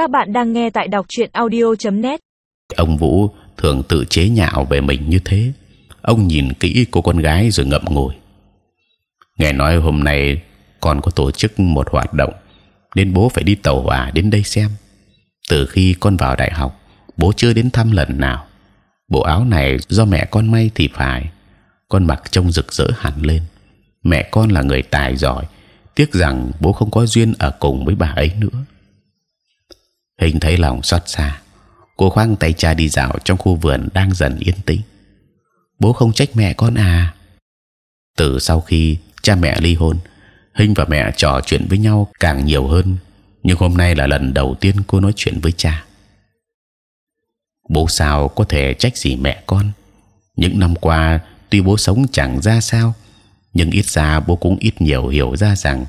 Các bạn đang nghe tại đọc truyện audio.net. Ông Vũ thường tự chế nhạo về mình như thế. Ông nhìn kỹ cô con gái rồi ngậm ngùi. Nghe nói hôm nay con có tổ chức một hoạt động, nên bố phải đi tàu hỏa đến đây xem. Từ khi con vào đại học, bố chưa đến thăm lần nào. Bộ áo này do mẹ con may thì phải. Con mặc trông rực rỡ hẳn lên. Mẹ con là người tài giỏi, tiếc rằng bố không có duyên ở cùng với bà ấy nữa hình thấy lòng xót xa. Cô khoang tay cha đi dạo trong khu vườn đang dần yên tĩnh. Bố không trách mẹ con à? Từ sau khi cha mẹ ly hôn, hình và mẹ trò chuyện với nhau càng nhiều hơn, nhưng hôm nay là lần đầu tiên cô nói chuyện với cha. Bố sao có thể trách gì mẹ con? Những năm qua, tuy bố sống chẳng ra sao, nhưng ít ra bố cũng ít nhiều hiểu ra rằng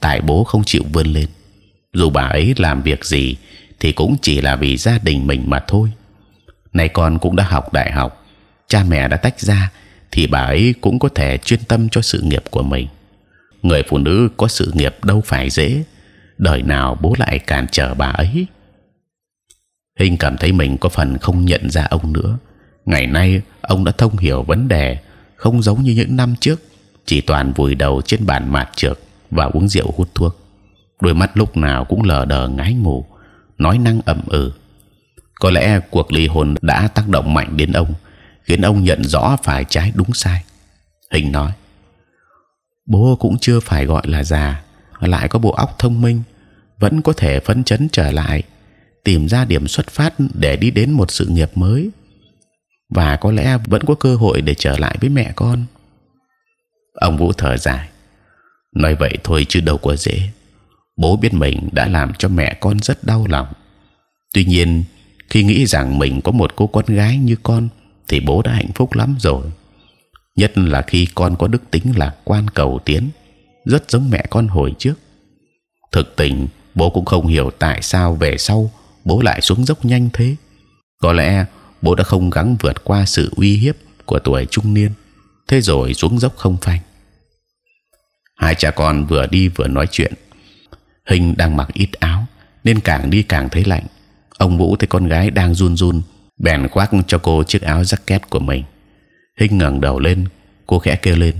tại bố không chịu vươn lên. Dù bà ấy làm việc gì thì cũng chỉ là vì gia đình mình mà thôi. Này con cũng đã học đại học, cha mẹ đã tách ra, thì bà ấy cũng có thể chuyên tâm cho sự nghiệp của mình. Người phụ nữ có sự nghiệp đâu phải dễ, đời nào bố lại cản trở bà ấy. Hình cảm thấy mình có phần không nhận ra ông nữa. Ngày nay ông đã thông hiểu vấn đề, không giống như những năm trước, chỉ toàn vùi đầu trên bàn mạt trược và uống rượu hút thuốc. Đôi mắt lúc nào cũng lờ đờ ngái ngủ nói năng ẩm ừ. Có lẽ cuộc ly hôn đã tác động mạnh đến ông, khiến ông nhận rõ phải trái đúng sai. Hình nói: Bố cũng chưa phải gọi là già, lại có bộ óc thông minh, vẫn có thể phấn chấn trở lại, tìm ra điểm xuất phát để đi đến một sự nghiệp mới, và có lẽ vẫn có cơ hội để trở lại với mẹ con. Ông Vũ thở dài, nói vậy thôi chứ đâu có dễ bố biết mình đã làm cho mẹ con rất đau lòng. Tuy nhiên, khi nghĩ rằng mình có một cô con gái như con, thì bố đã hạnh phúc lắm rồi. Nhất là khi con có đức tính lạc quan cầu tiến, rất giống mẹ con hồi trước. Thực tình, bố cũng không hiểu tại sao về sau bố lại xuống dốc nhanh thế. Có lẽ bố đã không gắng vượt qua sự uy hiếp của tuổi trung niên, thế rồi xuống dốc không phanh. Hai cha con vừa đi vừa nói chuyện hình đang mặc ít áo, nên càng đi càng thấy lạnh. Ông vũ thấy con gái đang run run, bèn khoác cho cô chiếc áo jacket của mình. Hình ngẩng đầu lên, cô khẽ kêu lên,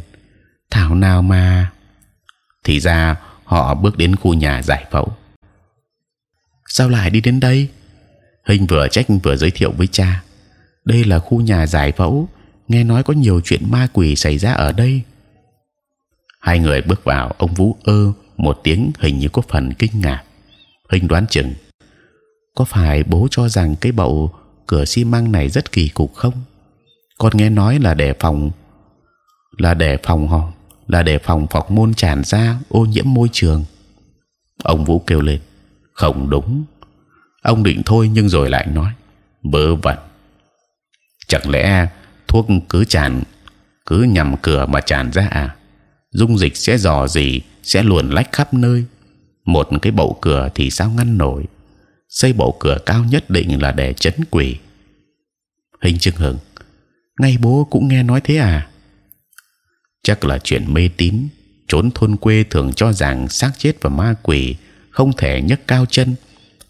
thảo nào mà. Thì ra, họ bước đến khu nhà giải phẫu. Sao lại đi đến đây? Hình vừa trách vừa giới thiệu với cha, đây là khu nhà giải phẫu, nghe nói có nhiều chuyện ma quỷ xảy ra ở đây. Hai người bước vào, ông vũ ơ một tiếng hình như có phần kinh ngạc. Hình đoán chừng có phải bố cho rằng cái bậu cửa xi măng này rất kỳ cục không? Con nghe nói là để phòng là để phòng họ là để phòng phọc môn tràn ra ô nhiễm môi trường. Ông Vũ kêu lên, không đúng. Ông định thôi nhưng rồi lại nói, vớ vẩn. Chẳng lẽ thuốc cứ tràn cứ nhằm cửa mà tràn ra à? Dung dịch sẽ dò gì sẽ luồn lách khắp nơi. Một cái bậu cửa thì sao ngăn nổi? Xây bậu cửa cao nhất định là để chấn quỷ. Hình Trương Hưng, ngay bố cũng nghe nói thế à? Chắc là chuyện mê tín. Trốn thôn quê thường cho rằng xác chết và ma quỷ không thể nhấc cao chân.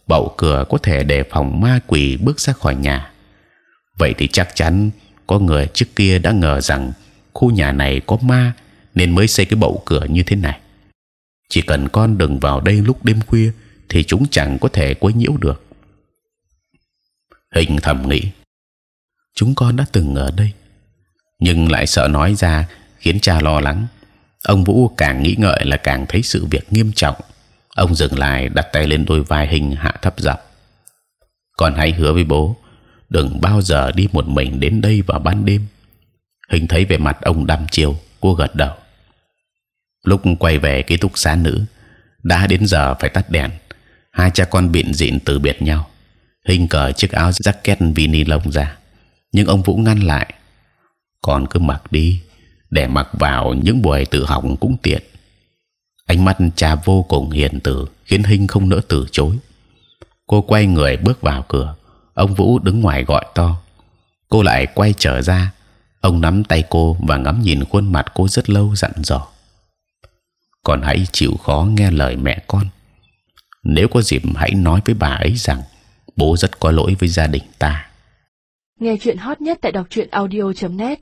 Bậu cửa có thể đề phòng ma quỷ bước ra khỏi nhà. Vậy thì chắc chắn có người trước kia đã ngờ rằng khu nhà này có ma nên mới xây cái bậu cửa như thế này chỉ cần con đừng vào đây lúc đêm khuya thì chúng chẳng có thể quấy nhiễu được. Hình thầm nghĩ, chúng con đã từng ở đây, nhưng lại sợ nói ra khiến cha lo lắng. Ông vũ càng nghĩ ngợi là càng thấy sự việc nghiêm trọng. Ông dừng lại, đặt tay lên đôi vai hình hạ thấp giọng, con hãy hứa với bố, đừng bao giờ đi một mình đến đây vào ban đêm. Hình thấy vẻ mặt ông đăm chiêu cô gật đầu lúc quay về ký túc xá nữ, đã đến giờ phải tắt đèn. Hai cha con biện dịn từ biệt nhau. Hình cởi chiếc áo jacket vini lông ra. Nhưng ông vũ ngăn lại. Còn cứ mặc đi, để mặc vào những buổi tự học cũng tiện. Ánh mắt cha vô cùng hiền từ, khiến hình không nỡ từ chối. Cô quay người bước vào cửa. Ông vũ đứng ngoài gọi to. Cô lại quay trở ra. Ông nắm tay cô và ngắm nhìn khuôn mặt cô rất lâu dặn dò con hãy chịu khó nghe lời mẹ con. Nếu có dịp, hãy nói với bà ấy rằng, bố rất có lỗi với gia đình ta. Nghe chuyện hot nhất tại đọc truyện audio.net